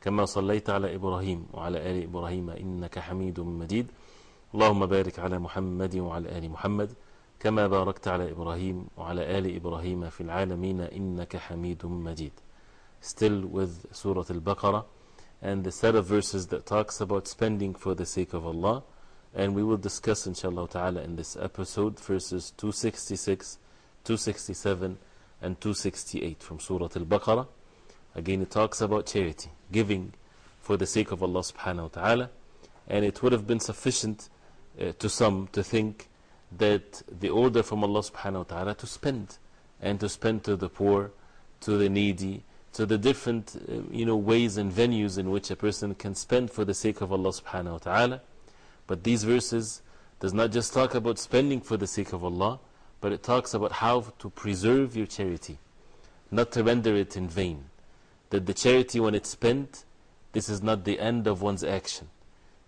كما صليت على إبراهيم وعلى آل إبراهيم إنك حميد مجيد اللهم بارك على محمد وعلى آل محمد كما باركت على إبراهيم وعلى آل إبراهيم في العالمين إنك حميد مجيد Still with Surah Al-Baqarah and the set of verses that talks about spending for the sake of Allah and we will discuss inshallah ta'ala in this episode verses 266, 267 and 268 from Surah Al-Baqarah again it talks about charity giving for the sake of Allah subhanahu wa ta'ala and it would have been sufficient uh, to some to think that the order from Allah subhanahu wa ta'ala to spend and to spend to the poor, to the needy, to the different uh, you know, ways and venues in which a person can spend for the sake of Allah subhanahu wa ta'ala. But these verses does not just talk about spending for the sake of Allah, but it talks about how to preserve your charity, not to render it in vain. That the charity when it's spent, this is not the end of one's action.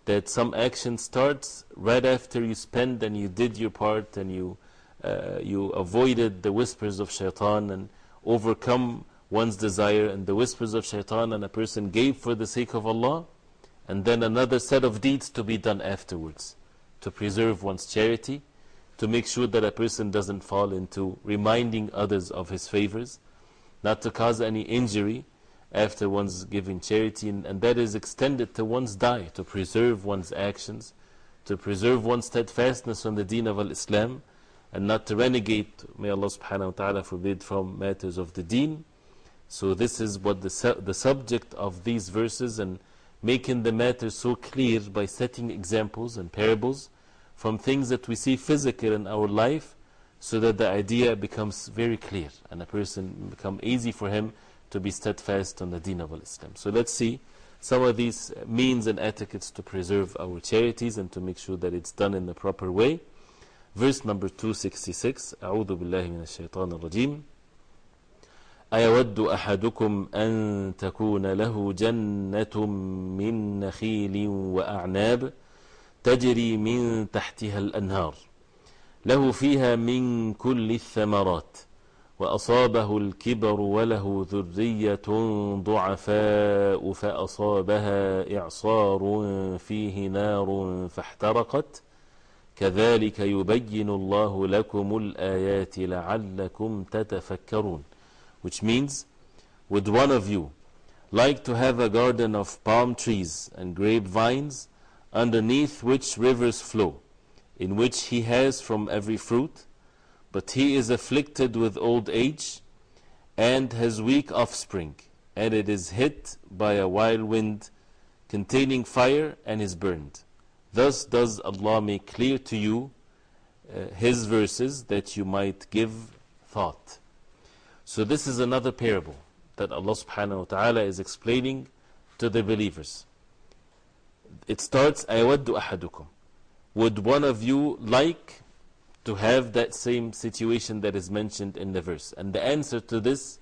That some action starts right after you spend and you did your part and you, uh, you avoided the whispers of shaitan and overcome one's desire and the whispers of shaitan and a person gave for the sake of Allah and then another set of deeds to be done afterwards to preserve one's charity to make sure that a person doesn't fall into reminding others of his favors not to cause any injury after one's giving charity, and, that is extended to one's die, to preserve one's actions, to preserve one's steadfastness on the deen of Islam, and not to renegade, may Allah subhanahu wa ta'ala forbid, from matters of the deen. So, this is what the, su the subject of these verses, and making the matter so clear by setting examples and parables from things that we see physical in our life, so that the idea becomes very clear, and a person become easy for him to be steadfast on the deen of Islam. So let's see some of these means and etiquettes to preserve our charities and to make sure that it's done in the proper way. Verse number 266 أعوذ بالله من الشيطان الرجيم أيود أحدكم أن تكون له جنة من نخيل وأعناب تجري من تحتها الأنهار له فيها من كل الثمرات وأصابه الكبر وله ذرية ضعفاء فأصابها إعصار فيه نار فاحترقت كذلك يبين الله لكم الآيات لعلكم تتفكرون which means would one of you like to have a garden of palm trees and grapevines underneath which rivers flow in which he has from every fruit but he is afflicted with old age and has weak offspring, and it is hit by a wild wind containing fire and is burned. Thus does Allah make clear to you uh, His verses that you might give thought. So, this is another parable that Allah subhanahu wa ta'ala is explaining to the believers. It starts, أَيَوَدُّ أَحَدُكُمْ Would one of you like to have that same situation that is mentioned in the verse. And the answer to this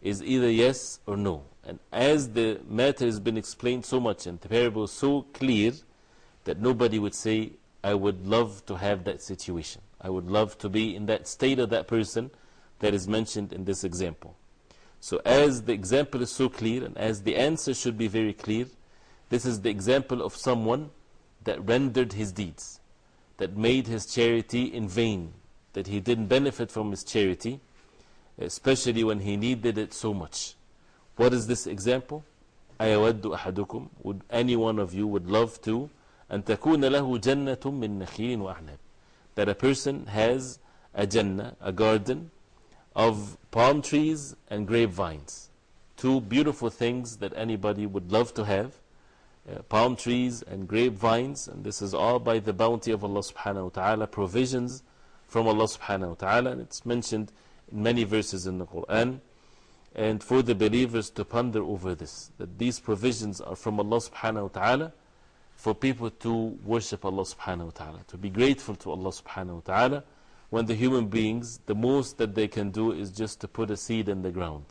is either yes or no. And as the matter has been explained so much and the parable is so clear that nobody would say, I would love to have that situation. I would love to be in that state of that person that is mentioned in this example. So, as the example is so clear and as the answer should be very clear, this is the example of someone that rendered his deeds that made his charity in vain, that he didn't benefit from his charity, especially when he needed it so much. What is this example? أَيَوَدُّ أَحَدُكُمْ Would any one of you would love to أن تكون له جنة من نخيل وأعناب that a person has a jannah, a garden of palm trees and grapevines. Two beautiful things that anybody would love to have. Uh, palm trees and grapevines, and this is all by the bounty of Allah subhanahu wa ta'ala, provisions from Allah subhanahu wa ta'ala, and it's mentioned in many verses in the Quran. And for the believers to ponder over this, that these provisions are from Allah subhanahu wa ta'ala for people to worship Allah subhanahu wa ta'ala, to be grateful to Allah subhanahu wa ta'ala when the human beings, the most that they can do is just to put a seed in the ground.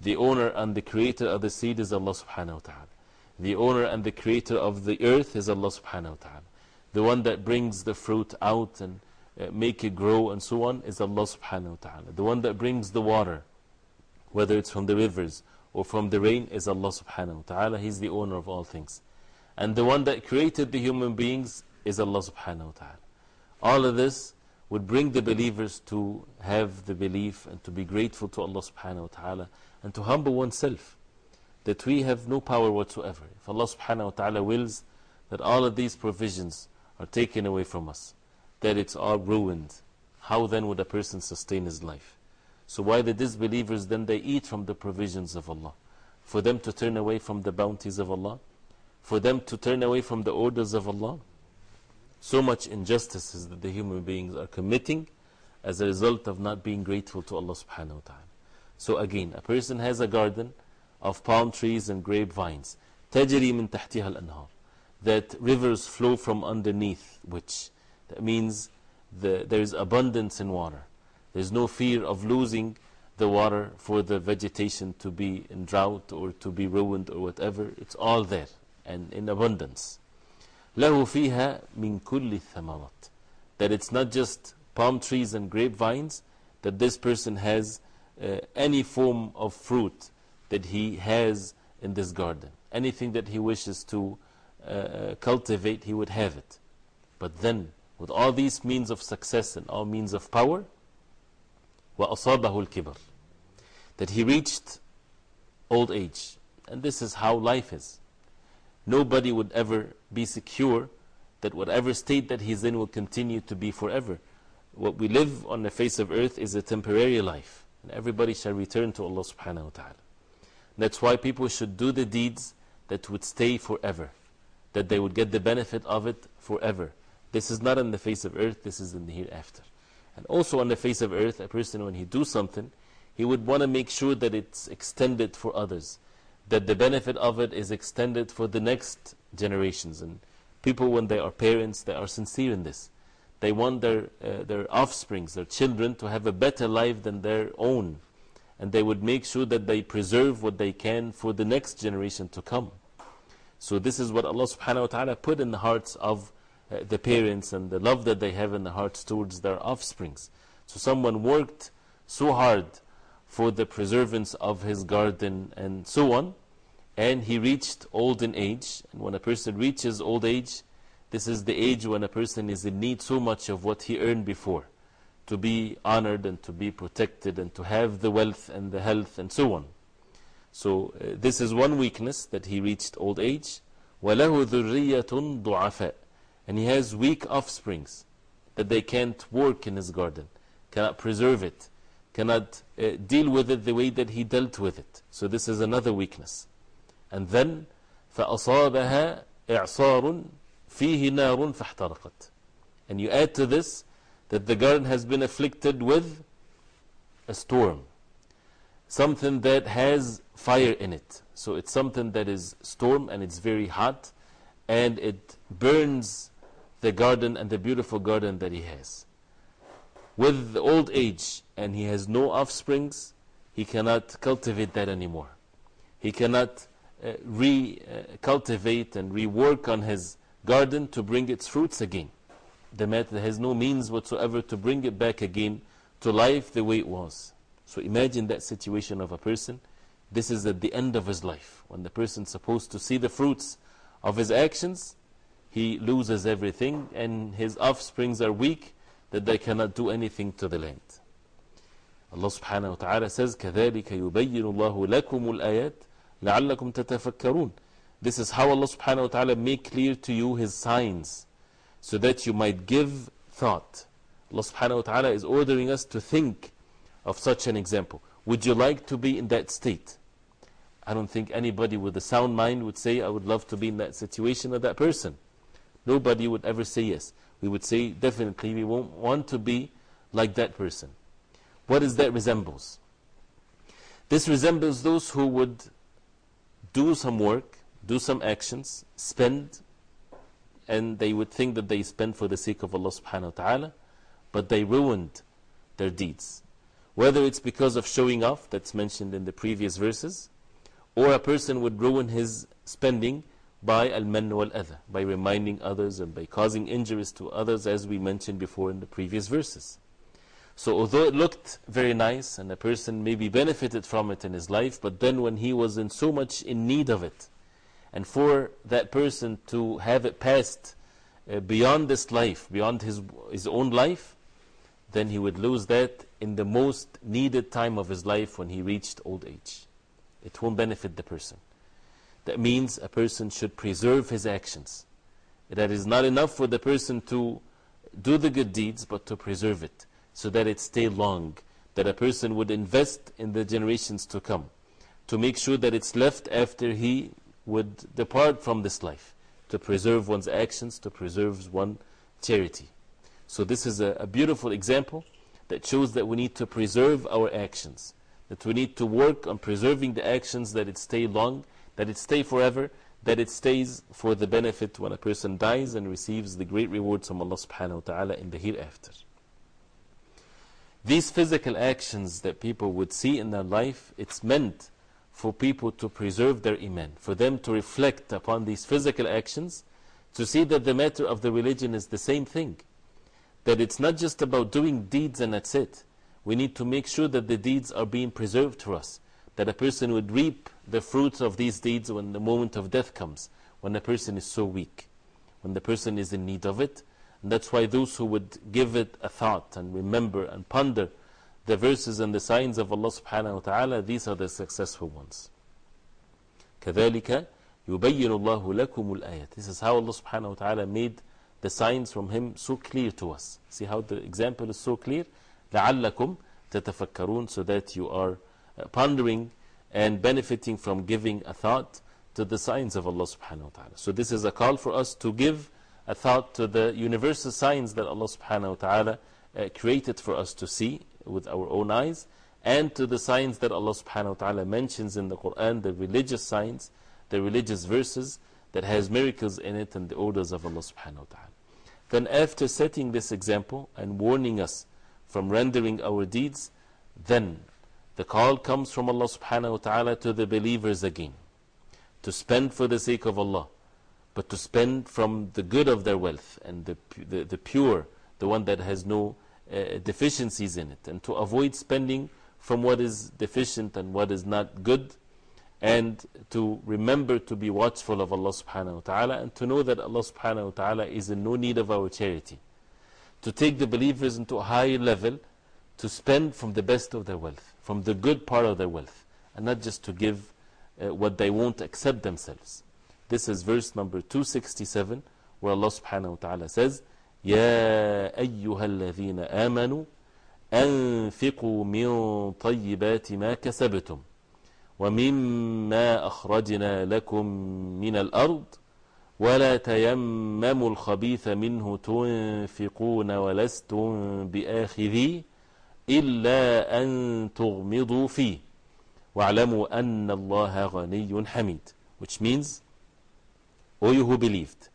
The owner and the creator of the seed is Allah subhanahu wa ta'ala. The owner and the creator of the earth is Allah subhanahu wa ta'ala. The one that brings the fruit out and uh, make it grow and so on is Allah subhanahu wa ta'ala. The one that brings the water, whether it's from the rivers or from the rain, is Allah subhanahu wa ta'ala. He's the owner of all things. And the one that created the human beings is Allah subhanahu wa ta'ala. All of this would bring the believers to have the belief and to be grateful to Allah subhanahu wa ta'ala and to humble oneself that we have no power whatsoever. If Allah subhanahu wa ta'ala wills that all of these provisions are taken away from us, that it's all ruined, how then would a person sustain his life? So why the disbelievers then they eat from the provisions of Allah? For them to turn away from the bounties of Allah? For them to turn away from the orders of Allah? So much injustices that the human beings are committing as a result of not being grateful to Allah subhanahu wa ta'ala. So again, a person has a garden of palm trees and grapevines. تجري من تحتها الأنهار. That rivers flow from underneath which. That means the, there is abundance in water. There's no fear of losing the water for the vegetation to be in drought or to be ruined or whatever. It's all there and in abundance. له فيها من كل الثمرات. That it's not just palm trees and grapevines, that this person has uh, any form of fruit that he has in this garden. Anything that he wishes to uh, cultivate, he would have it. But then, with all these means of success and all means of power, وَأَصَابَهُ الْكِبَرُ That he reached old age. And this is how life is. Nobody would ever be secure that whatever state that he's in will continue to be forever. What we live on the face of earth is a temporary life. And everybody shall return to Allah subhanahu wa ta'ala. That's why people should do the deeds that would stay forever. That they would get the benefit of it forever. This is not on the face of earth, this is in the hereafter. And also on the face of earth, a person when he do something, he would want to make sure that it's extended for others. That the benefit of it is extended for the next generations. And people, when they are parents, they are sincere in this. They want their, uh, their offsprings, their children, to have a better life than their own. And they would make sure that they preserve what they can for the next generation to come. So, this is what Allah subhanahu wa ta'ala put in the hearts of uh, the parents and the love that they have in the hearts towards their offsprings. So, someone worked so hard for the preservance of his garden and so on, and he reached olden age. And when a person reaches old age, this is the age when a person is in need so much of what he earned before to be honored and to be protected and to have the wealth and the health and so on. So, uh, this is one weakness that he reached old age. وَلَهُ ذُرِّيَّةٌ ضُعَفَاء And he has weak offsprings that they can't work in his garden, cannot preserve it, cannot uh, deal with it the way that he dealt with it. So, this is another weakness. And then, فَأَصَابَهَا إِعْصَارٌ فِيهِ نَارٌ فَاحْتَرَقَتْ And you add to this that the garden has been afflicted with a storm. Something that has fire in it. So it's something that is storm and it's very hot and it burns the garden and the beautiful garden that he has. With old age and he has no offsprings, he cannot cultivate that anymore. He cannot uh, re uh, cultivate and rework on his garden to bring its fruits again The matter has no means whatsoever to bring it back again to life the way it was. So imagine that situation of a person. This is at the end of his life. When the person is supposed to see the fruits of his actions, he loses everything and his offsprings are weak that they cannot do anything to the land. Allah subhanahu wa ta'ala says, كَذَلِكَ يُبَيِّنُ اللَّهُ لَكُمُ الْآيَاتِ لَعَلَّكُمْ تَتَفَكَّرُونَ This is how Allah subhanahu wa ta'ala make clear to you His signs so that you might give thought. Allah subhanahu wa ta'ala is ordering us to think of such an example. Would you like to be in that state? I don't think anybody with a sound mind would say, I would love to be in that situation or that person. Nobody would ever say yes. We would say, definitely, we won't want to be like that person. What is that resembles? This resembles those who would do some work, do some actions, spend, and they would think that they spend for the sake of Allah subhanahu wa ta'ala, but they ruined their deeds. Whether it's because of showing off, that's mentioned in the previous verses, or a person would ruin his spending by al-man wal-adha, by reminding others and by causing injuries to others, as we mentioned before in the previous verses. So, although it looked very nice and a person maybe benefited from it in his life, but then when he was in so much in need of it, and for that person to have it passed uh, beyond this life, beyond his, his own life, then he would lose that in the most needed time of his life when he reached old age. It won't benefit the person. That means a person should preserve his actions. That is not enough for the person to do the good deeds, but to preserve it so that it stay long, that a person would invest in the generations to come, to make sure that it's left after he would depart from this life, to preserve one's actions, to preserve one's charity. So, this is a, a beautiful example that shows that we need to preserve our actions, that we need to work on preserving the actions, that it stay long, that it stay forever, that it stays for the benefit when a person dies and receives the great rewards from Allah subhanahu wa ta'ala in the hereafter. These physical actions that people would see in their life, it's meant for people to preserve their Iman, for them to reflect upon these physical actions, to see that the matter of the religion is the same thing. That it's not just about doing deeds and that's it. We need to make sure that the deeds are being preserved for us, that a person would reap the fruits of these deeds when the moment of death comes, when a person is so weak, when the person is in need of it, and that's why those who would give it a thought and remember and ponder the verses and the signs of Allah subhanahu wa ta'ala, these are the successful ones. كذلك يبين الله لكم الآيات. This is how Allah subhanahu wa ta'ala made the signs from Him so clear to us. See how the example is so clear? لعلكم تتفكرون so that you are pondering and benefiting from giving a thought to the signs of Allah subhanahu wa ta'ala. So this is a call for us to give a thought to the universal signs that Allah subhanahu wa ta'ala uh, created for us to see with our own eyes, and to the signs that Allah subhanahu wa ta'ala mentions in the Quran, the religious signs, the religious verses that has miracles in it and the orders of Allah subhanahu wa ta'ala. Then, after setting this example and warning us from rendering our deeds, then the call comes from Allah subhanahu wa ta'ala to the believers again to spend for the sake of Allah but to spend from the good of their wealth and the, the, the pure, the one that has no uh, deficiencies in it, and to avoid spending from what is deficient and what is not good, and to remember to be watchful of Allah subhanahu wa ta'ala, and to know that Allah subhanahu wa ta'ala is in no need of our charity. To take the believers into a higher level, to spend from the best of their wealth, from the good part of their wealth, and not just to give uh, what they won't accept themselves. This is verse number 267 where Allah subhanahu wa ta'ala says يا أيها الذين آمنوا أنفقوا من طيبات ما كسبتم ومما أخرجنا لكم من الأرض ولا تيمموا الخبيث منه تنفقون ولستم بآخذي إلا أن تغمضوا فيه. واعلموا أن الله غني حميد. Which means O you who believed,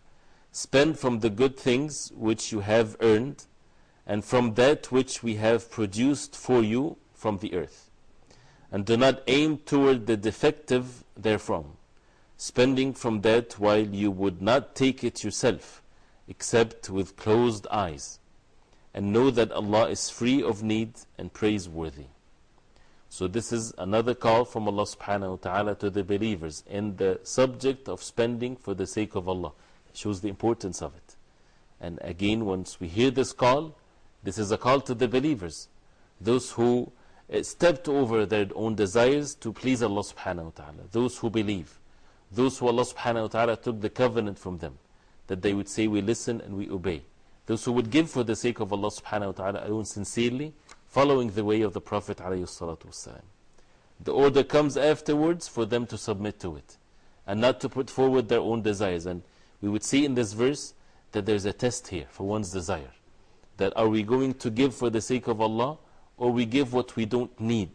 spend from the good things which you have earned, and from that which we have produced for you from the earth. And do not aim toward the defective therefrom, spending from that while you would not take it yourself, except with closed eyes. And know that Allah is free of need and praiseworthy. So, this is another call from Allah subhanahu wa ta'ala to the believers in the subject of spending for the sake of Allah. Shows the importance of it. And again, once we hear this call, this is a call to the believers, those who eh, stepped over their own desires to please Allah subhanahu wa ta'ala, those who believe, Those who Allah subhanahu wa ta'ala took the covenant from them, that they would say, We listen and we obey. Those who would give for the sake of Allah subhanahu wa ta'ala alone sincerely, following the way of the Prophet alayhi salatu wasalam. The order comes afterwards for them to submit to it and not to put forward their own desires. And we would see in this verse that there's a test here for one's desire. That are we going to give for the sake of Allah or we give what we don't need?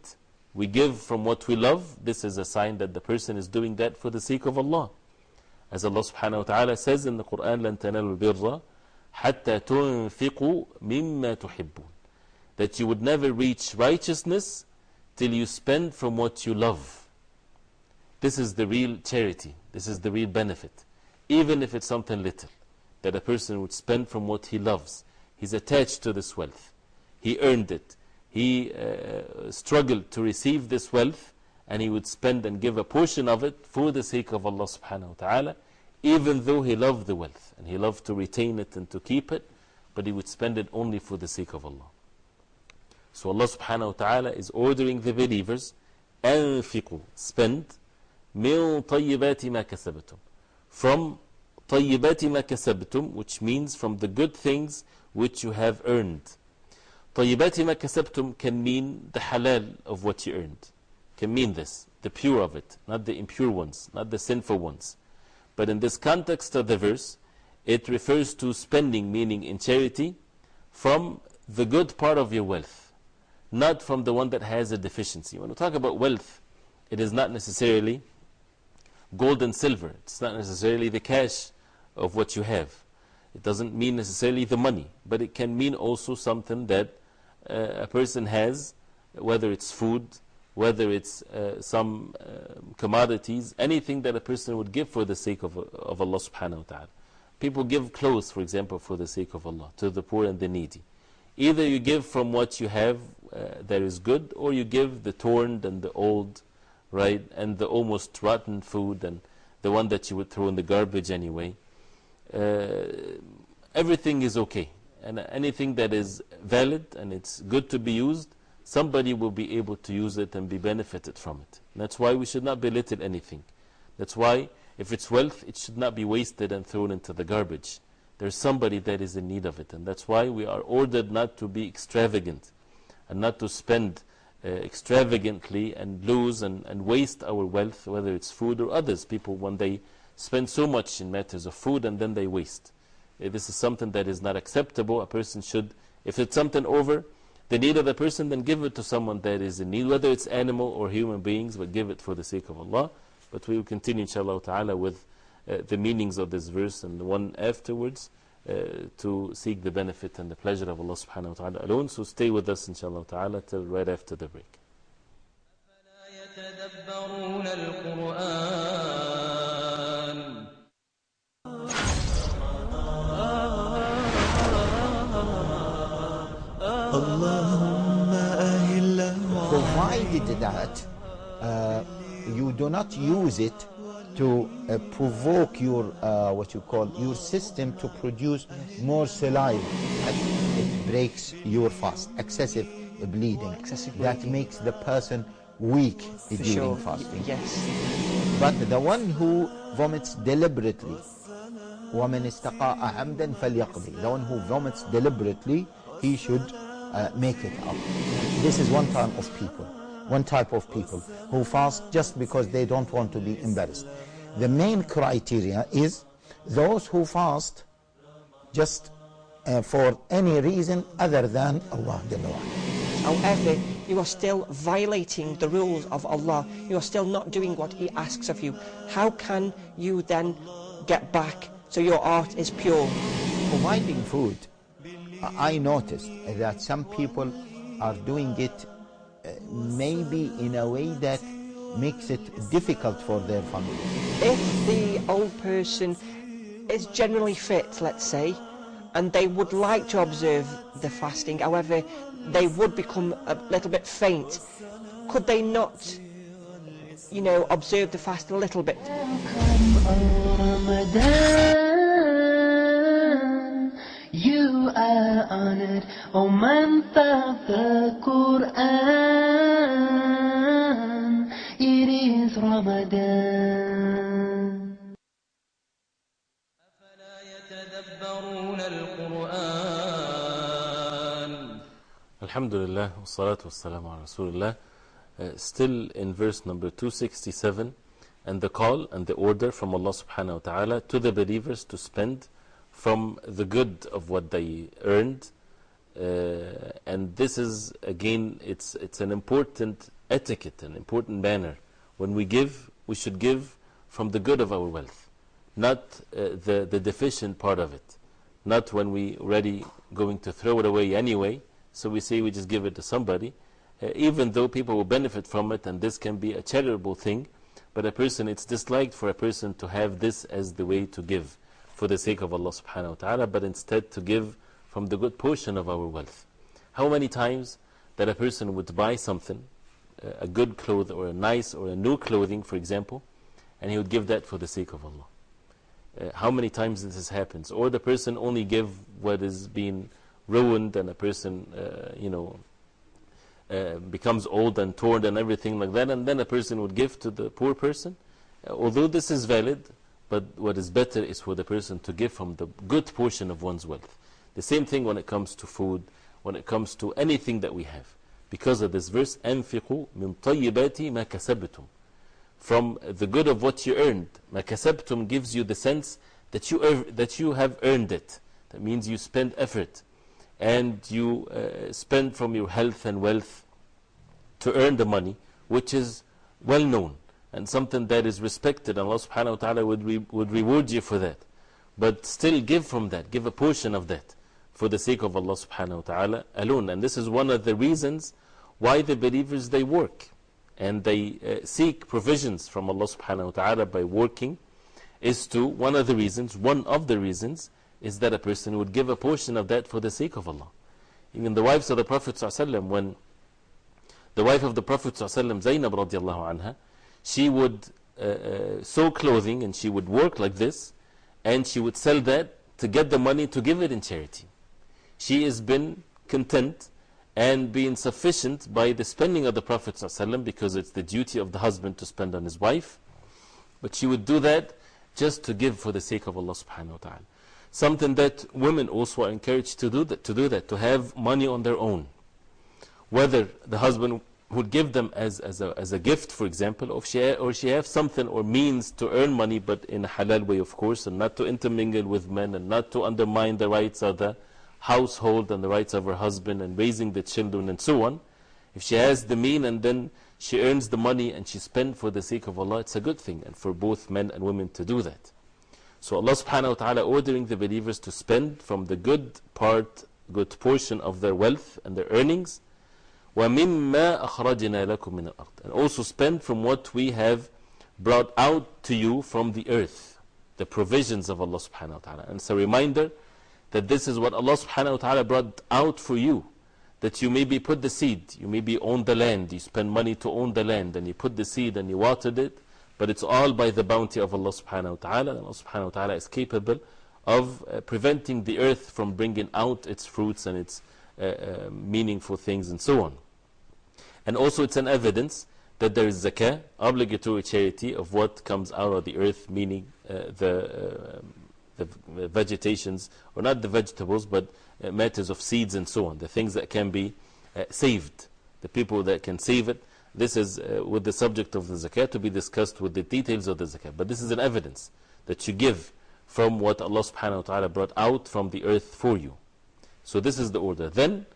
We give from what we love. This is a sign that the person is doing that for the sake of Allah. As Allah subhanahu wa ta'ala says in the Quran, لَن تَنَالُوا الْبِرَّ حَتَّى تُنْفِقُوا مِمَّا تُحِبُّونَ That you would never reach righteousness till you spend from what you love. This is the real charity. This is the real benefit. Even if it's something little, that a person would spend from what he loves. He's attached to this wealth. He earned it. He uh, struggled to receive this wealth, and he would spend and give a portion of it for the sake of Allah subhanahu wa ta'ala, even though he loved the wealth and he loved to retain it and to keep it, but he would spend it only for the sake of Allah. So Allah subhanahu wa ta'ala is ordering the believers, أنفقوا, spend, من طيبات ما كسبتم. From طيبات ما كسبتم, which means from the good things which you have earned. طيبات ما كسبتم can mean the halal of what you earned. Can mean this, the pure of it, not the impure ones, not the sinful ones. But in this context of the verse, it refers to spending, meaning in charity, from the good part of your wealth, not from the one that has a deficiency. When we talk about wealth, it is not necessarily gold and silver, it's not necessarily the cash of what you have. It doesn't mean necessarily the money, but it can mean also something that uh, a person has, whether it's food, whether it's uh, some uh, commodities, anything that a person would give for the sake of, of Allah subhanahu wa ta'ala. People give clothes, for example, for the sake of Allah, to the poor and the needy. Either you give from what you have that is good, or you give the torn and the old, right, and the almost rotten food, and the one that you would throw in the garbage anyway. everything is okay. And anything that is valid and it's good to be used, somebody will be able to use it and be benefited from it. That's why we should not belittle anything. That's why, if it's wealth, it should not be wasted and thrown into the garbage. There's somebody that is in need of it. And that's why we are ordered not to be extravagant and not to spend uh, extravagantly and lose and, and waste our wealth, whether it's food or others. People, when they spend so much in matters of food and then they waste. Uh, this is something that is not acceptable. A person should, if it's something over the need of the person, then give it to someone that is in need, whether it's animal or human beings, but give it for the sake of Allah. But we will continue, inshallah ta'ala, with uh, the meanings of this verse and the one afterwards uh, uh, to seek the benefit and the pleasure of Allah subhanahu wa ta'ala alone. So stay with us inshaAllah ta'ala till right after the break. Provided that uh, you do not use it to uh, provoke your uh, what you call your system to produce more saliva it breaks your fast excessive bleeding Excessive that bleeding. makes the person weak For during sure. fasting Yes. but the one who vomits deliberately ومن استقاء عمدا فليقضي the one who vomits deliberately he should uh, make it up this is one type of people one type of people who fast just because they don't want to be embarrassed the main criteria is those who fast just uh, for any reason other than Allah Jalla wa ala. However, you are still violating the rules of Allah. You are still not doing what He asks of you. How can you then get back so your art is pure? providing food, I noticed that some people are doing it uh, maybe in a way that makes it difficult for their family. If the old person is generally fit, let's say, and they would like to observe the fasting, however, they would become a little bit faint, could they not, you know, observe the fast a little bit? You are honored, oh, O month of the Quran. It is Ramadan. Alhamdulillah, wassalatu wassalamu ala Rasulullah. Uh, still in verse number 267, and the call and the order from Allah subhanahu wa ta'ala to the believers to spend from the good of what they earned. Uh, and this is, again, it's, it's an important etiquette, an important manner. When we give, we should give from the good of our wealth, not uh, the, the deficient part of it. Not when we're already going to throw it away anyway, so we say we just give it to somebody, uh, even though people will benefit from it, and this can be a charitable thing. But a person, it's disliked for a person to have this as the way to give for the sake of Allah subhanahu wa ta'ala, but instead to give from the good portion of our wealth. How many times that a person would buy something, a good cloth or a nice or a new clothing, for example, and he would give that for the sake of Allah? Uh, how many times this happens? Or the person only give what is being ruined and a person, uh, you know, uh, becomes old and torn and everything like that, and then a person would give to the poor person. Although this is valid, but what is better is for the person to give from the good portion of one's wealth. The same thing when it comes to food, when it comes to anything that we have Because of this verse, أنفقوا من طيبات ما كسبتم. From the good of what you earned. ما كسبتم gives you the sense that you, earn, that you have earned it. That means you spend effort and you uh, spend from your health and wealth to earn the money, which is well known and something that is respected. Allah subhanahu wa ta'ala would, re would reward you for that. But still give from that, give a portion of that for the sake of Allah subhanahu wa ta'ala alone. And this is one of the reasons why the believers they work and they uh, seek provisions from Allah subhanahu wa ta'ala by working is to, one of the reasons, one of the reasons is that a person would give a portion of that for the sake of Allah. Even the wives of the Prophet ﷺ, when the wife of the Prophet ﷺ, Zainab radiallahu anha, she would uh, uh, sew clothing and she would work like this and she would sell that to get the money to give it in charity. She has been content and being sufficient by the spending of the Prophet ﷺ because it's the duty of the husband to spend on his wife. But she would do that just to give for the sake of Allah subhanahu wa ta'ala. Something that women also are encouraged to do that, to do that, to have money on their own. Whether the husband would give them as, as, a, as a gift, for example, or she, or she have something or means to earn money, but in a halal way, of course, and not to intermingle with men and not to undermine the rights of the household and the rights of her husband and raising the children and so on. If she has the mean and then she earns the money and she spends for the sake of Allah, it's a good thing, and for both men and women to do that. So Allah subhanahu wa ta'ala ordering the believers to spend from the good part, good portion of their wealth and their earnings. وَمِمَّا أَخْرَجْنَا لَكُم مِّنَ الْأَرْضِ And also spend from what we have brought out to you from the earth. The provisions of Allah subhanahu wa ta'ala. And it's a reminder that this is what Allah subhanahu wa ta'ala brought out for you. That you maybe put the seed, you maybe own the land, you spend money to own the land, and you put the seed and you watered it, but it's all by the bounty of Allah subhanahu wa ta'ala. And Allah subhanahu wa ta'ala is capable of uh, preventing the earth from bringing out its fruits and its uh, uh, meaningful things and so on. And also, it's an evidence that there is zakah, obligatory charity of what comes out of the earth, meaning uh, the, the, the vegetations, or not the vegetables, but matters of seeds and so on, the things that can be saved, the people that can save it. This is with the subject of the zakah to be discussed with the details of the zakah. But this is an evidence that you give from what Allah subhanahu wa ta'ala brought out from the earth for you. So, this is the order. Then,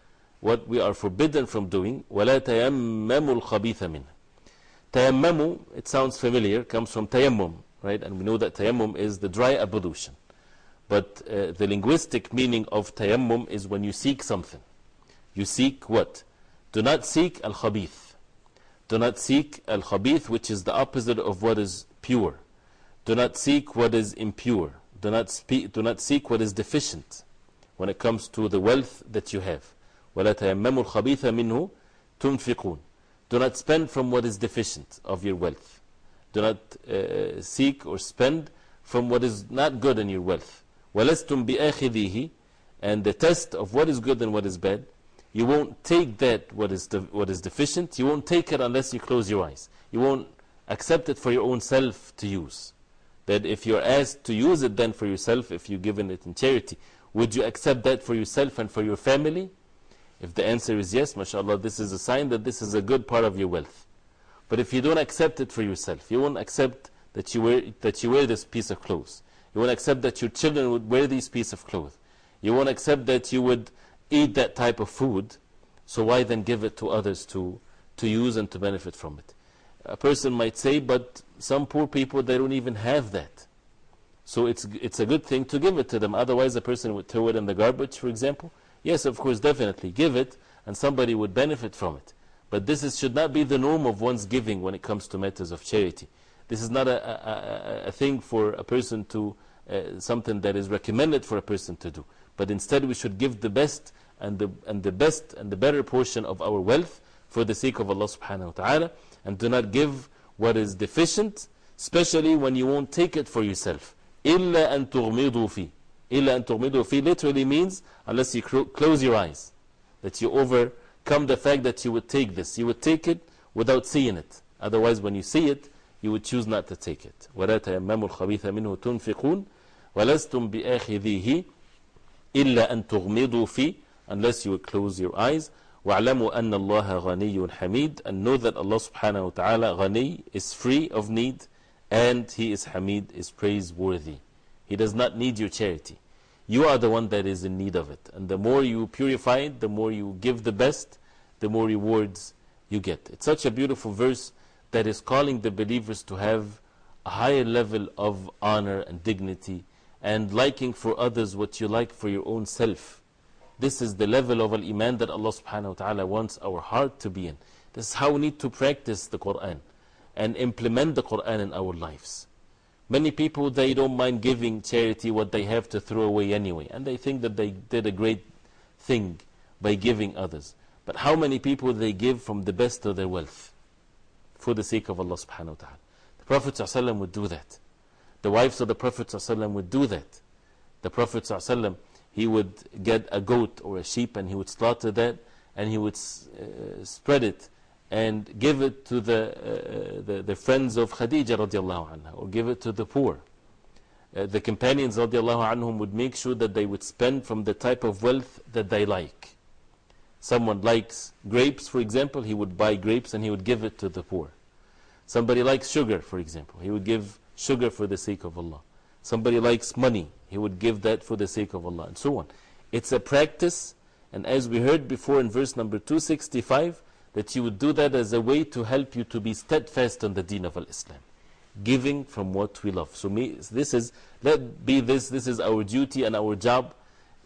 what we are forbidden from doing, وَلَا تَيَمَّمُوا الْخَبِيثَ مِنْهُ Tayammamu, it sounds familiar, comes from tayammum, right? And we know that tayammum is the dry ablution. But uh, the linguistic meaning of tayammum is when you seek something. You seek what? Do not seek al khabith. Do not seek al khabith, which is the opposite of what is pure. Do not seek what is impure. Do not, speak, do not seek what is deficient when it comes to the wealth that you have. وَلَا تَيَمَّمُوا الْخَبِيثَ مِنْهُ تُنْفِقُونَ Do not spend from what is deficient of your wealth. Do not uh, seek or spend from what is not good in your wealth. وَلَسْتُمْ بِآخِذِهِ And the test of what is good and what is bad, you won't take that what is, what is deficient, you won't take it unless you close your eyes. You won't accept it for your own self to use. That if you're asked to use it then for yourself, if you're given it in charity, would you accept that for yourself and for your family? If the answer is yes, mashallah, this is a sign that this is a good part of your wealth. But if you don't accept it for yourself, you won't accept that you wear, that you wear this piece of clothes. You won't accept that your children would wear these piece of clothes. You won't accept that you would eat that type of food. So why then give it to others to, to use and to benefit from it? A person might say, but some poor people, they don't even have that. So it's, it's a good thing to give it to them. Otherwise, a person would throw it in the garbage, for example. Yes, of course, definitely. Give it, and somebody would benefit from it. But this is, should not be the norm of one's giving when it comes to matters of charity. This is not a, a, a, a thing for a person to, uh, something that is recommended for a person to do. But instead, we should give the best and the, and the best and the better portion of our wealth for the sake of Allah subhanahu wa ta'ala. And do not give what is deficient, especially when you won't take it for yourself. إِلَّا أَن تُغْمِضُوا فِي إِلَّا أَن تُغْمِضُوا فِي literally means unless you close your eyes. That you overcome the fact that you would take this. You would take it without seeing it. Otherwise, when you see it, you would choose not to take it. وَلَا تَيَمَّمُوا الْخَبِيثَ مِنْهُ تُنْفِقُونَ وَلَسْتُمْ بِآخِذِيهِ إِلَّا أَن تُغْمِضُوا فِي Unless you would close your eyes. وَاعْلَمُوا أَنَّ اللَّهَ غَنِيٌّ حَمِيدٌ And know that Allah subhanahu wa ta'ala غني is free of need and He is Hamid, is praiseworthy. He does not need your charity. You are the one that is in need of it. And the more you purify it, the more you give the best, the more rewards you get. It's such a beautiful verse that is calling the believers to have a higher level of honor and dignity and liking for others what you like for your own self. This is the level of Al Iman that Allah subhanahu wa ta'ala wants our heart to be in. This is how we need to practice the Quran and implement the Quran in our lives. Many people, they don't mind giving charity what they have to throw away anyway, and they think that they did a great thing by giving others. But how many people they give from the best of their wealth for the sake of Allah subhanahu wa ta'ala? The Prophet ﷺ would do that. The wives of the Prophet ﷺ would do that. The Prophet ﷺ, he would get a goat or a sheep and he would slaughter that and he would uh, spread it and give it to the, uh, the, the, friends of Khadija radiallahu anha, or give it to the poor. Uh, the companions radiallahu anhum would make sure that they would spend from the type of wealth that they like. Someone likes grapes, for example, he would buy grapes and he would give it to the poor. Somebody likes sugar, for example, he would give sugar for the sake of Allah. Somebody likes money, he would give that for the sake of Allah, and so on. It's a practice, and as we heard before in verse number 265, that you would do that as a way to help you to be steadfast on the deen of Islam. Giving from what we love. So, this is, let be this, this is our duty and our job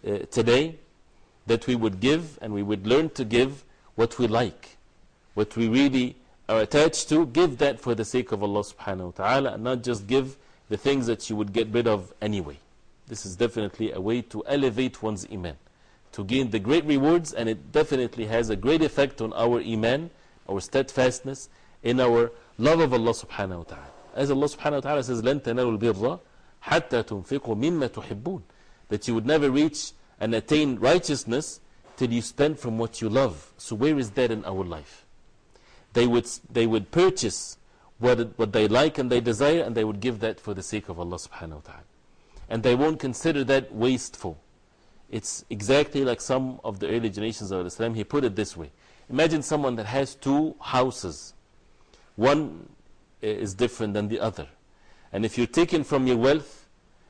uh, today that we would give and we would learn to give what we like, what we really are attached to. Give that for the sake of Allah subhanahu wa ta'ala and not just give the things that you would get rid of anyway. This is definitely a way to elevate one's iman to gain the great rewards, and it definitely has a great effect on our iman, our steadfastness, in our love of Allah subhanahu wa ta'ala. As Allah subhanahu wa ta'ala says, لَن تَنَالُوا الْبِرَّ حَتَّى تُنْفِقُوا مِمَّا تُحِبُّونَ That you would never reach and attain righteousness till you spend from what you love. So, where is that in our life? They would, they would purchase what, what they like and they desire, and they would give that for the sake of Allah subhanahu wa ta'ala. And they won't consider that wasteful. It's exactly like some of the early generations of Islam. He put it this way Imagine someone that has two houses, one eh, is different than the other. And if you're taking from your wealth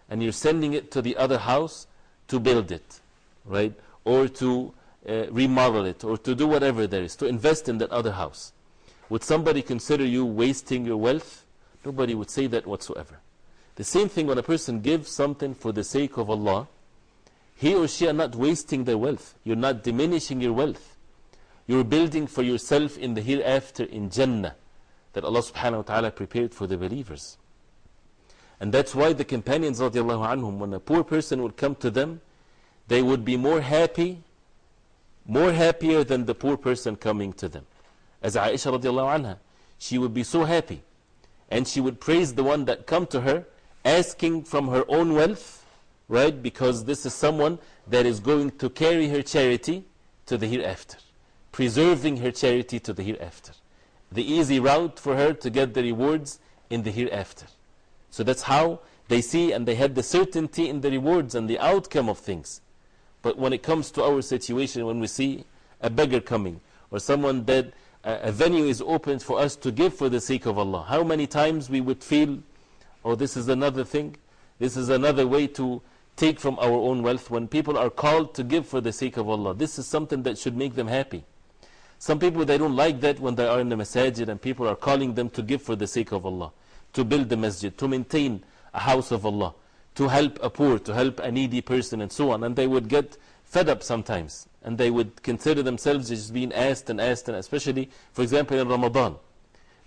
and you're sending it to the other house to build it, right? Or to uh, remodel it, or to do whatever there is, to invest in that other house. Would somebody consider you wasting your wealth? Nobody would say that whatsoever. The same thing when a person gives something for the sake of Allah he or she are not wasting their wealth. You're not diminishing your wealth. You're building for yourself in the hereafter in Jannah that Allah subhanahu wa ta'ala prepared for the believers. And that's why the companions, anhum, when a poor person would come to them, they would be more happy, more happier than the poor person coming to them. As Aisha anha, she would be so happy. And she would praise the one that come to her, asking from her own wealth, right? Because this is someone that is going to carry her charity to the hereafter, preserving her charity to the hereafter. The easy route for her to get the rewards in the hereafter. So that's how they see and they have the certainty in the rewards and the outcome of things. But when it comes to our situation, when we see a beggar coming, or someone that uh, a venue is opened for us to give for the sake of Allah, how many times we would feel, oh, this is another thing, this is another way to take from our own wealth when people are called to give for the sake of Allah. This is something that should make them happy. Some people, they don't like that when they are in the masajid and people are calling them to give for the sake of Allah, to build the masjid, to maintain a house of Allah, to help a poor, to help a needy person, and so on. And they would get fed up sometimes. And they would consider themselves as being asked and asked, and especially, for example, in Ramadan.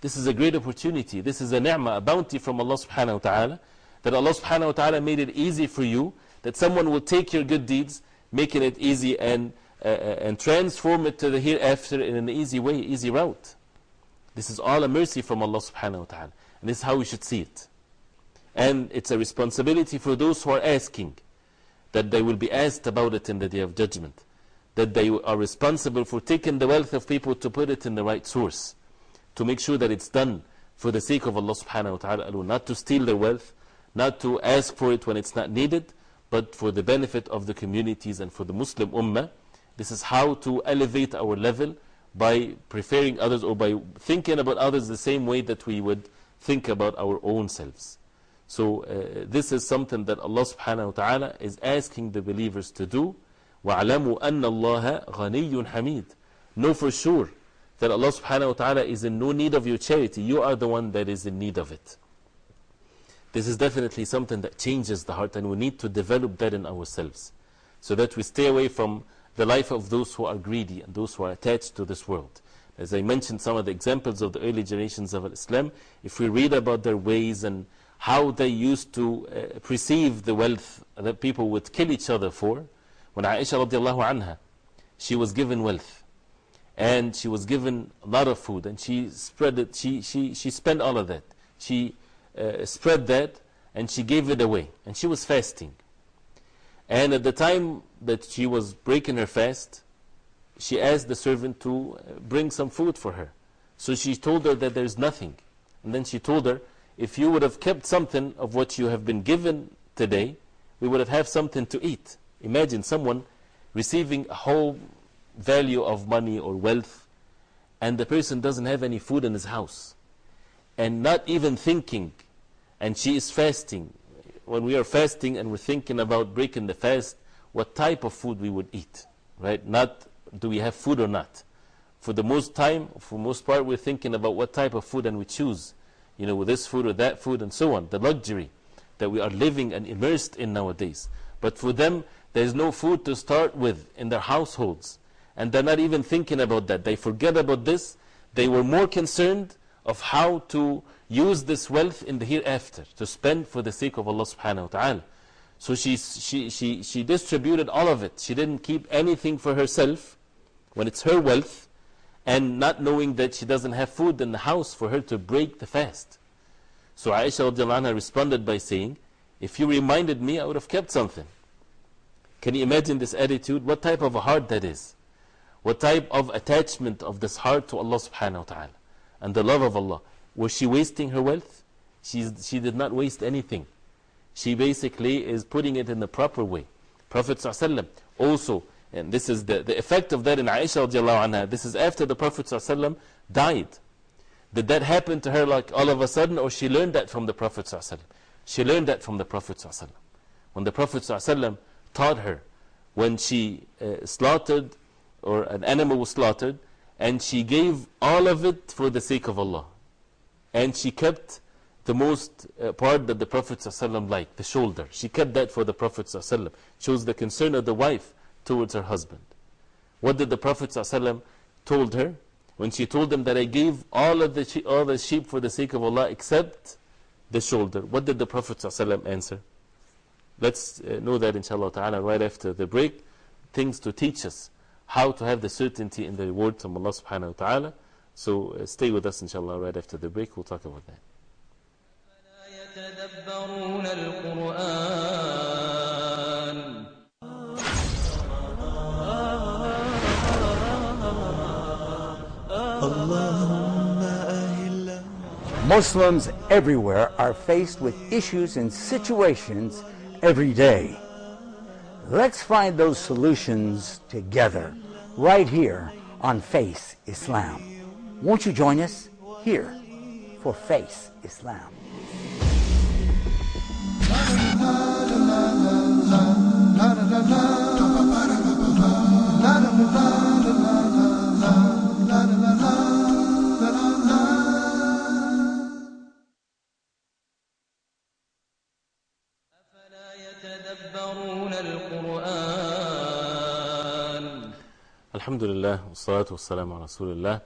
This is a great opportunity. This is a ni'mah, a bounty from Allah subhanahu wa ta'ala, that Allah subhanahu wa ta'ala made it easy for you, that someone will take your good deeds, making it easy and, uh, and transform it to the hereafter in an easy way, easy route. This is all a mercy from Allah subhanahu wa ta'ala. This is how we should see it. And it's a responsibility for those who are asking that they will be asked about it in the day of judgment. That they are responsible for taking the wealth of people to put it in the right source. To make sure that it's done for the sake of Allah subhanahu wa ta'ala. Not to steal their wealth, not to ask for it when it's not needed, but for the benefit of the communities and for the Muslim ummah. This is how to elevate our level by preferring others or by thinking about others the same way that we would think about our own selves. So, uh, this is something that Allah subhanahu wa ta'ala is asking the believers to do. وَعْلَمُوا أَنَّ اللَّهَ غَنِيٌّ حَمِيدٌ Know for sure that Allah subhanahu wa ta'ala is in no need of your charity. You are the one that is in need of it. This is definitely something that changes the heart, and we need to develop that in ourselves so that we stay away from the life of those who are greedy and those who are attached to this world. As I mentioned, some of the examples of the early generations of Islam, if we read about their ways and how they used to uh, perceive the wealth that people would kill each other for, when Aisha radiallahu anha, she was given wealth and she was given a lot of food and she spread it, she, she, she spent all of that. She uh, spread that and she gave it away. And she was fasting. And at the time that she was breaking her fast, she asked the servant to uh, bring some food for her. So she told her that there's nothing. And then she told her, if you would have kept something of what you have been given today, we would have had something to eat. Imagine someone receiving a whole value of money or wealth, and the person doesn't have any food in his house and not even thinking, and she is fasting. When we are fasting and we're thinking about breaking the fast, what type of food we would eat, right? Not do we have food or not. For the most time, for most part, we're thinking about what type of food and we choose, you know, with this food or that food and so on. The luxury that we are living and immersed in nowadays. But for them, there's no food to start with in their households. And they're not even thinking about that. They forget about this. They were more concerned of how to use this wealth in the hereafter, to spend for the sake of Allah subhanahu wa ta'ala. So she, she, she, she distributed all of it. She didn't keep anything for herself when it's her wealth, and not knowing that she doesn't have food in the house for her to break the fast. So Aisha anha responded by saying, If you reminded me, I would have kept something. Can you imagine this attitude? What type of a heart that is? What type of attachment of this heart to Allah subhanahu wa ta'ala? and the love of Allah. Was she wasting her wealth? She's, she did not waste anything. She basically is putting it in the proper way. Prophet ﷺ also, and this is the, the effect of that in Aisha anha, this is after the Prophet ﷺ died. Did that happen to her like all of a sudden, or she learned that from the Prophet ﷺ? She learned that from the Prophet ﷺ. When the Prophet ﷺ taught her, when she uh, slaughtered, or an animal was slaughtered, and she gave all of it for the sake of Allah. And she kept the most uh, part that the Prophet ﷺ liked, the shoulder. She kept that for the Prophet ﷺ. Shows the concern of the wife towards her husband. What did the Prophet ﷺ told her? When she told him that I gave all of the, all the sheep for the sake of Allah except the shoulder. What did the Prophet ﷺ answer? Let's uh, know that inshallah ta'ala right after the break. Things to teach us how to have the certainty in the reward from Allah subhanahu wa ta'ala. So uh, stay with us inshallah right after the break. We'll talk about that. Muslims everywhere are faced with issues and situations every day. Let's find those solutions together right here on Face Islam. Won't you join us here for Face Islam? Alhamdulillah, salatu wassalamu ala Rasulullah.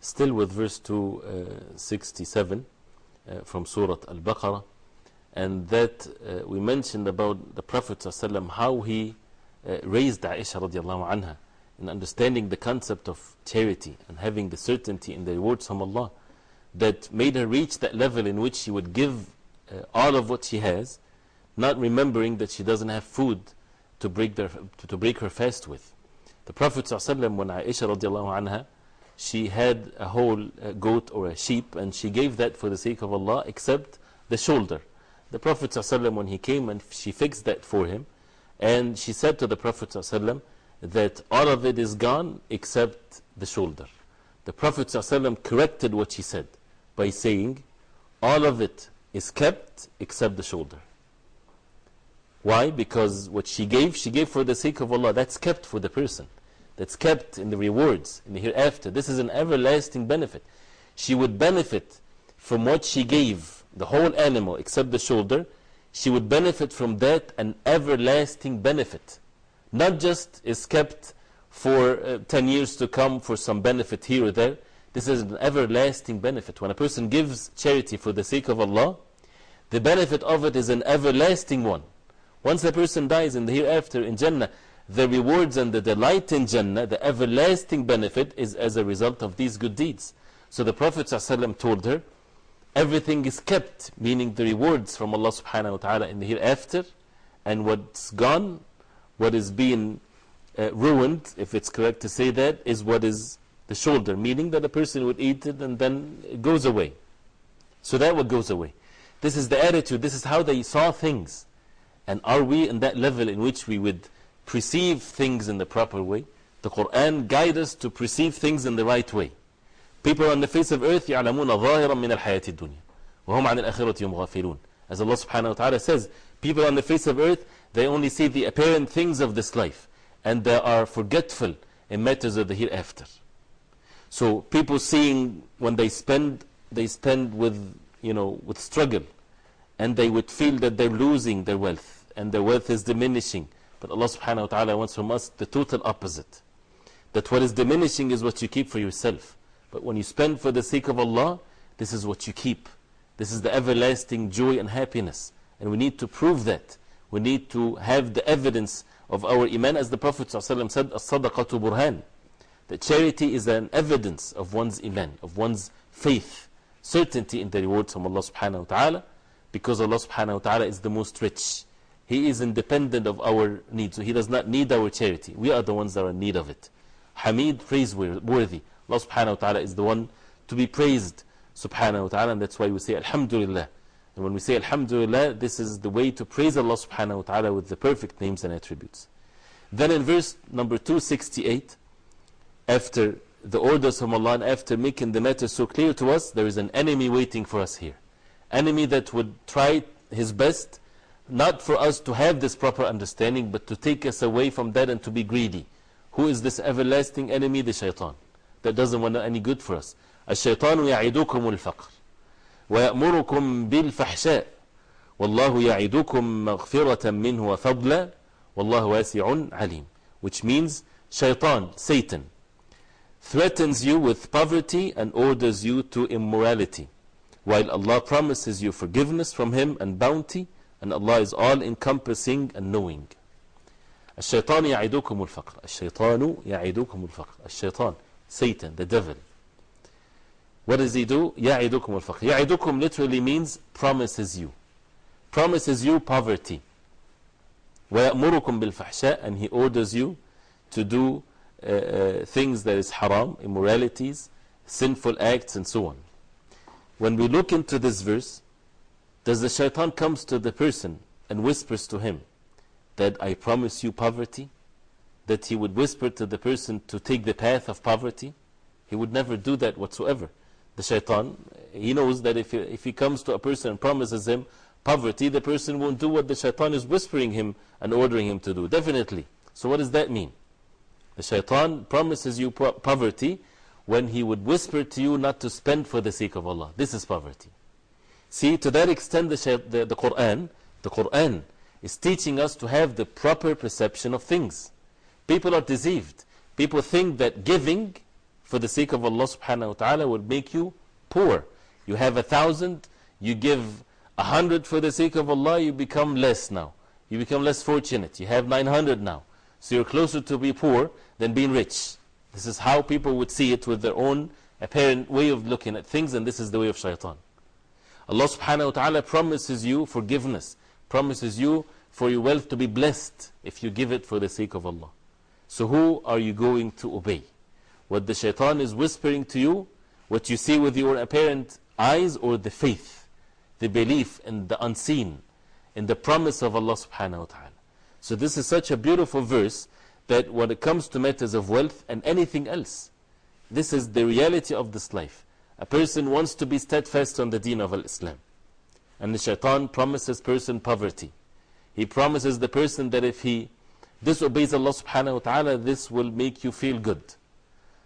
Still with verse 267 uh, from Surah Al Baqarah. And that uh, we mentioned about the Prophet ﷺ, how he uh, raised Aisha radiallahu anha in understanding the concept of charity and having the certainty in the rewards from Allah that made her reach that level in which she would give uh, all of what she has, not remembering that she doesn't have food to break, their, to break her fast with. The Prophet ﷺ, when Aisha radiallahu anha, she had a whole uh, goat or a sheep and she gave that for the sake of Allah except the shoulder. The Prophet ﷺ, when he came and she fixed that for him, and she said to the Prophet ﷺ that all of it is gone except the shoulder. The Prophet ﷺ corrected what she said by saying, All of it is kept except the shoulder. Why? Because what she gave, she gave for the sake of Allah. That's kept for the person. That's kept in the rewards, in the hereafter. This is an everlasting benefit. She would benefit from what she gave, the whole animal except the shoulder. She would benefit from that an everlasting benefit. Not just is kept for uh, 10 years to come for some benefit here or there. This is an everlasting benefit. When a person gives charity for the sake of Allah, the benefit of it is an everlasting one. Once a person dies in the hereafter in Jannah, the rewards and the delight in Jannah, the everlasting benefit, is as a result of these good deeds. So the Prophet ﷺ told her, everything is kept, meaning the rewards from Allah subhanahu wa ta'ala in the hereafter, and what's gone, what is being uh, ruined, if it's correct to say that, is what is the shoulder, meaning that a person would eat it and then it goes away. So that what goes away. This is the attitude, this is how they saw things. And are we in that level in which we would perceive things in the proper way? The Quran guides us to perceive things in the right way. People on the face of earth يعلمون ظاهرا من الحياة الدنيا وهم عن الآخرة هم غافلون. As Allah subhanahu wa ta'ala says, people on the face of earth, they only see the apparent things of this life and they are forgetful in matters of the hereafter. So people seeing when they spend, they spend with, you know, with struggle and they would feel that they're losing their wealth and their wealth is diminishing. But Allah subhanahu wa ta'ala wants from us the total opposite. That what is diminishing is what you keep for yourself. But when you spend for the sake of Allah, this is what you keep. This is the everlasting joy and happiness. And we need to prove that. We need to have the evidence of our Iman, as the Prophet said, As-sadaqatu burhan. That charity is an evidence of one's Iman, of one's faith, certainty in the rewards from Allah subhanahu wa ta'ala because Allah subhanahu wa ta'ala is the most rich. He is independent of our needs, so He does not need our charity. We are the ones that are in need of it. Hamid, praiseworthy. Allah subhanahu wa ta'ala is the one to be praised, subhanahu wa ta'ala, and that's why we say Alhamdulillah. And when we say Alhamdulillah, this is the way to praise Allah subhanahu wa ta'ala with the perfect names and attributes. Then in verse number 268, after the orders from Allah and after making the matter so clear to us, there is an enemy waiting for us here enemy that would try his best not for us to have this proper understanding, but to take us away from that and to be greedy. Who is this everlasting enemy? The shaitan. That doesn't want any good for us. الشيطان يعدكم الفقر ويأمركم بالفحشاء والله يعدكم مغفرة منه وفضلا والله واسع عليم which means shaitan, Satan threatens you with poverty and orders you to immorality while Allah promises you forgiveness from Him and bounty, and Allah is all encompassing and knowing. الشيطان يعدكم الفقر الشيطان يعدكم الفقر الشيطان Satan, the devil. What does he do? يعدكم الفقر يعدكم literally means promises you. Promises you poverty. ويأمركم بالفحشاء and he orders you to do uh, uh, things that is haram, immoralities, sinful acts and so on when we look into this verse, does the shaitan comes to the person and whispers to him that I promise you poverty, that he would whisper to the person to take the path of poverty. He would never do that whatsoever. The shaitan, he knows that if he, if he comes to a person and promises him poverty, the person won't do what the shaitan is whispering him and ordering him to do. Definitely. So, what does that mean? The shaitan promises you po poverty when he would whisper to you not to spend for the sake of Allah. This is poverty. See, to that extent, the, the, the Quran, the Quran is teaching us to have the proper perception of things. People are deceived. People think that giving for the sake of Allah subhanahu wa ta'ala will make you poor. You have a thousand, you give a hundred for the sake of Allah, you become less now. You become less fortunate. You have 900 now. So you're closer to be poor than being rich. This is how people would see it with their own apparent way of looking at things, and this is the way of shaitan. Allah subhanahu wa ta'ala promises you forgiveness, promises you for your wealth to be blessed if you give it for the sake of Allah. So, who are you going to obey? What the shaitan is whispering to you, what you see with your apparent eyes, or the faith, the belief in the unseen, in the promise of Allah subhanahu wa ta'ala. So, this is such a beautiful verse that when it comes to matters of wealth and anything else, this is the reality of this life. A person wants to be steadfast on the deen of Islam. And the shaitan promises person poverty. He promises the person that if he disobeys Allah subhanahu wa ta'ala, this will make you feel good.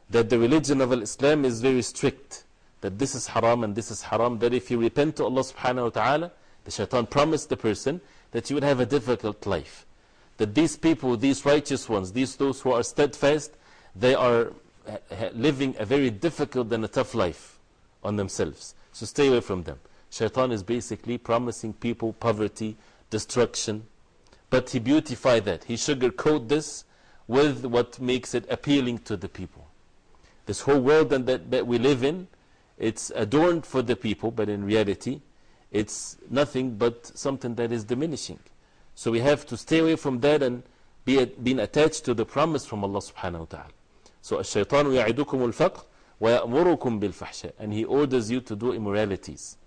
That the religion of Islam is very strict. That this is haram and this is haram. That if you repent to Allah subhanahu wa ta'ala, the shaitan promised the person that you would have a difficult life that these people, these righteous ones, these those who are steadfast, they are uh, living a very difficult and a tough life on themselves. So stay away from them. Shaitan is basically promising people poverty, destruction, but he beautified that. He sugarcoat this with what makes it appealing to the people. This whole world that, that we live in, it's adorned for the people, but in reality, it's nothing but something that is diminishing. So we have to stay away from that and be being attached to the promise from Allah subhanahu wa ta'ala. So الشيطان يعدكم الفقر ويأمركم بالفحشاء and he orders you to do immoralities,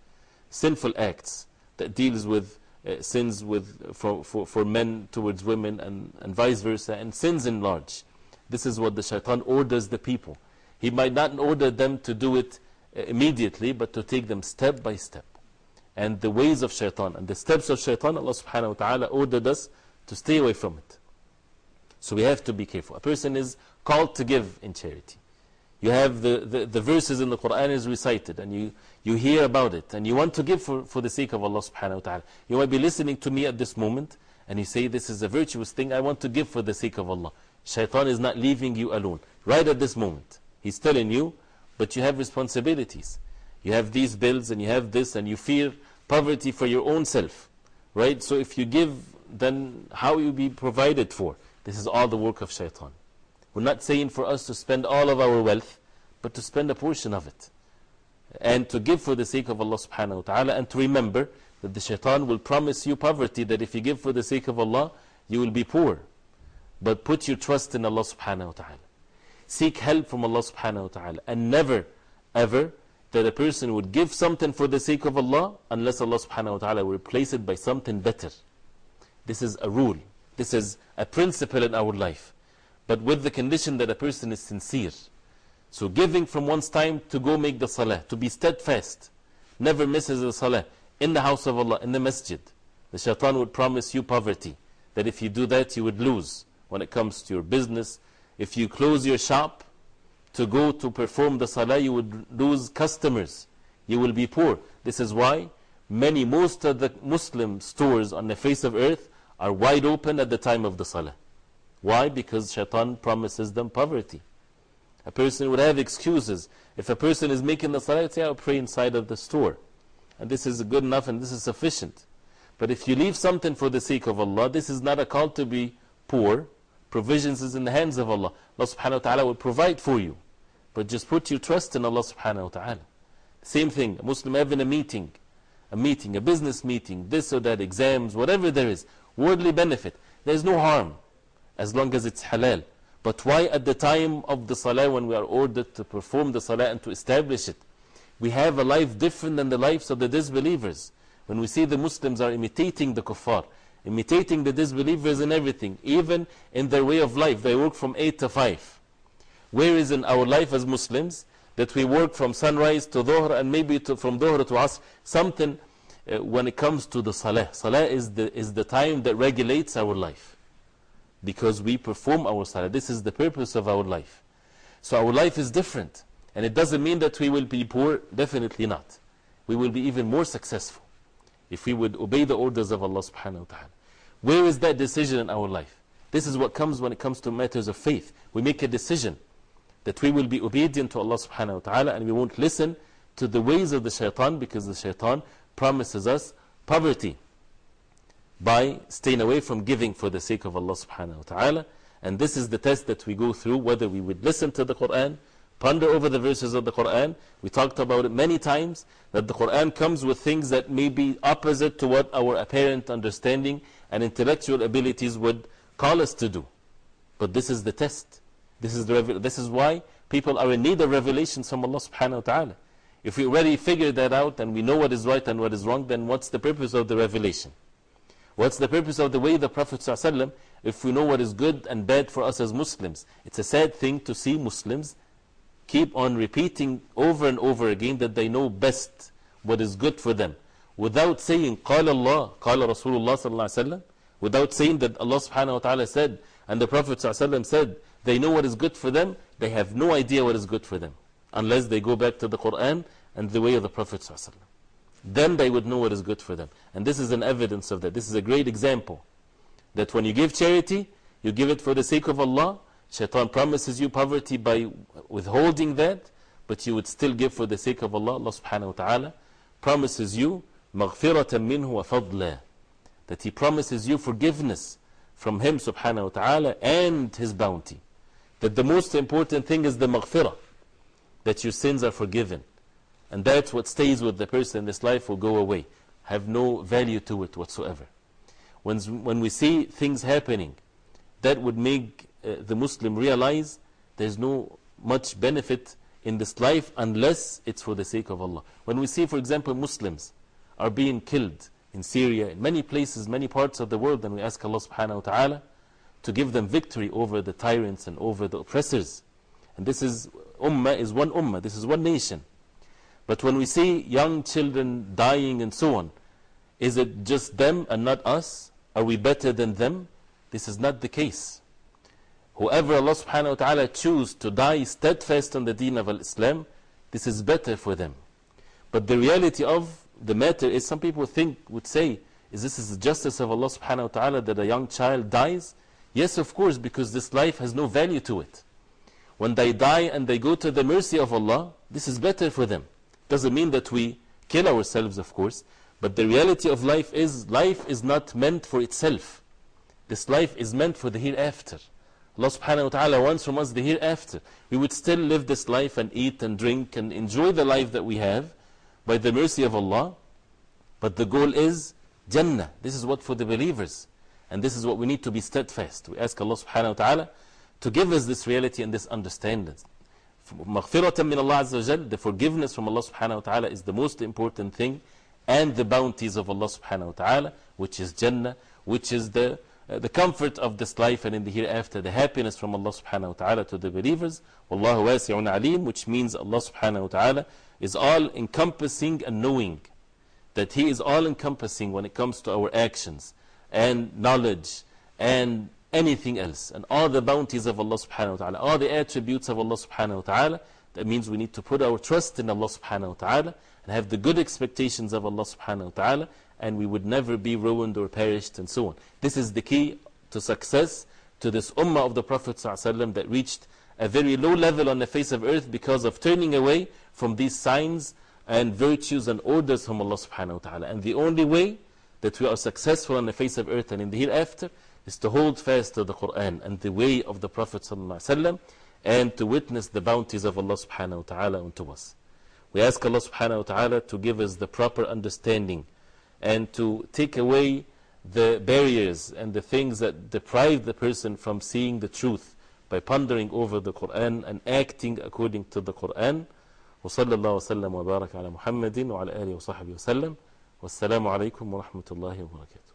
sinful acts that deals with uh, sins with, for, for, for men towards women and, and vice versa, and sins in large. This is what the shaitan orders the people. He might not order them to do it uh, immediately, but to take them step by step and the ways of shaitan and the steps of shaitan, Allah subhanahu wa ta'ala ordered us to stay away from it. So we have to be careful. A person is called to give in charity. You have the, the, the verses in the Quran is recited and you, you hear about it and you want to give for, for the sake of Allah subhanahu wa ta'ala. You might be listening to me at this moment and you say, This is a virtuous thing, I want to give for the sake of Allah. Shaitan is not leaving you alone. Right at this moment. He's telling you, but you have responsibilities. You have these bills and you have this and you fear poverty for your own self. Right? So if you give, then how will you be provided for? This is all the work of shaitan. We're not saying for us to spend all of our wealth, but to spend a portion of it. And to give for the sake of Allah subhanahu wa ta'ala, and to remember that the shaitan will promise you poverty, that if you give for the sake of Allah, you will be poor. But put your trust in Allah subhanahu wa ta'ala. Seek help from Allah subhanahu wa ta'ala, and never, ever that a person would give something for the sake of Allah unless Allah subhanahu wa ta'ala will replace it by something better. This is a rule. This is a principle in our life. But with the condition that a person is sincere. So giving from one's time to go make the salah, to be steadfast, never misses the salah, in the house of Allah, in the masjid. The shaitan would promise you poverty. That if you do that, you would lose when it comes to your business. If you close your shop, to go to perform the salah, you would lose customers. You will be poor. This is why many, most of the Muslim stores on the face of earth are wide open at the time of the salah. Why? Because shaitan promises them poverty. A person would have excuses. If a person is making the salah, say, I'll pray inside of the store. And this is good enough and this is sufficient. But if you leave something for the sake of Allah, this is not a call to be poor. Provisions is in the hands of Allah. Allah subhanahu wa ta'ala will provide for you. But just put your trust in Allah subhanahu wa ta'ala. Same thing, a Muslim having a meeting, a meeting, a business meeting, this or that, exams, whatever there is, worldly benefit. There's no harm as long as it's halal. But why at the time of the salah when we are ordered to perform the salah and to establish it? We have a life different than the lives of the disbelievers. When we see the Muslims are imitating the kuffar, imitating the disbelievers in everything, even in their way of life. They work from 8 to 5. Where is in our life as Muslims that we work from sunrise to dhuhr and maybe to, from dhuhr to asr, something uh, when it comes to the salah. Salah is the, is the time that regulates our life because we perform our salah. This is the purpose of our life. So our life is different. And it doesn't mean that we will be poor, definitely not. We will be even more successful if we would obey the orders of Allah subhanahu wa ta'ala. Where is that decision in our life? This is what comes when it comes to matters of faith. We make a decision that we will be obedient to Allah subhanahu wa ta'ala and we won't listen to the ways of the shaitan because the shaitan promises us poverty by staying away from giving for the sake of Allah subhanahu wa ta'ala. And this is the test that we go through whether we would listen to the Quran, ponder over the verses of the Quran. We talked about it many times that the Quran comes with things that may be opposite to what our apparent understanding and intellectual abilities would call us to do. But this is the test. This is, the this is why people are in need of revelations from Allah subhanahu wa ta'ala. If we already figured that out and we know what is right and what is wrong, then what's the purpose of the revelation? What's the purpose of the way the Prophet ﷺ, if we know what is good and bad for us as Muslims? It's a sad thing to see Muslims keep on repeating over and over again that they know best what is good for them without saying قال Allah, قال Rasulullah ﷺ, without saying that Allah subhanahu wa ta'ala said and the Prophet ﷺ said they know what is good for them, they have no idea what is good for them unless they go back to the Quran and the way of the Prophet ﷺ then they would know what is good for them. And this is an evidence of that. This is a great example. That when you give charity, you give it for the sake of Allah. Shaitan promises you poverty by withholding that, but you would still give for the sake of Allah. Allah subhanahu wa ta'ala promises you مغفرة منه وفضلا that He promises you forgiveness from Him subhanahu wa ta'ala and His bounty. That the most important thing is the maghfirah, that your sins are forgiven. And that's what stays with the person in this life will go away. Have no value to it whatsoever. When, when we see things happening, that would make uh, the Muslim realize there's no much benefit in this life unless it's for the sake of Allah. When we see, for example, Muslims are being killed in Syria, in many places, many parts of the world, and we ask Allah subhanahu wa ta'ala to give them victory over the tyrants and over the oppressors. And this is, ummah is one ummah, this is one nation. But when we see young children dying and so on, is it just them and not us? Are we better than them? This is not the case. Whoever Allah subhanahu wa ta'ala choose to die steadfast on the deen of Islam, this is better for them. But the reality of the matter is some people think, would say, is this is the justice of Allah subhanahu wa ta'ala that a young child dies? Yes, of course, because this life has no value to it. When they die and they go to the mercy of Allah, this is better for them. Doesn't mean that we kill ourselves, of course, but the reality of life is life is not meant for itself. This life is meant for the hereafter. Allah subhanahu wa ta'ala wants from us the hereafter. We would still live this life and eat and drink and enjoy the life that we have by the mercy of Allah. But the goal is Jannah. This is what for the believers. And this is what we need to be steadfast. We ask Allah subhanahu wa ta'ala to give us this reality and this understanding. Allah Azza wa Jal, the forgiveness from Allah subhanahu wa ta'ala is the most important thing, and the bounties of Allah subhanahu wa ta'ala, which is Jannah, which is the, uh, the comfort of this life and in the hereafter, the happiness from Allah subhanahu wa ta'ala to the believers. Wallahu wasi'un alim, which means Allah subhanahu wa ta'ala is all encompassing and knowing. That He is all encompassing when it comes to our actions and knowledge and anything else. And all the bounties of Allah subhanahu wa ta'ala, all the attributes of Allah subhanahu wa ta'ala, that means we need to put our trust in Allah subhanahu wa ta'ala and have the good expectations of Allah subhanahu wa ta'ala, and we would never be ruined or perished and so on. This is the key to success to this ummah of the Prophet ﷺ that reached a very low level on the face of earth because of turning away from these signs and virtues and orders from Allah subhanahu wa ta'ala. And the only way that we are successful on the face of earth and in the hereafter is to hold fast to the Quran and the way of the Prophet ﷺ and to witness the bounties of Allah subhanahu wa ta'ala unto us. We ask Allah subhanahu wa ta'ala to give us the proper understanding and to take away the barriers and the things that deprive the person from seeing the truth by pondering over the Quran and acting according to the Quran. وصلى الله وسلم وبارك على محمد وعلى آله وصحبه وسلم والسلام عليكم ورحمة الله وبركاته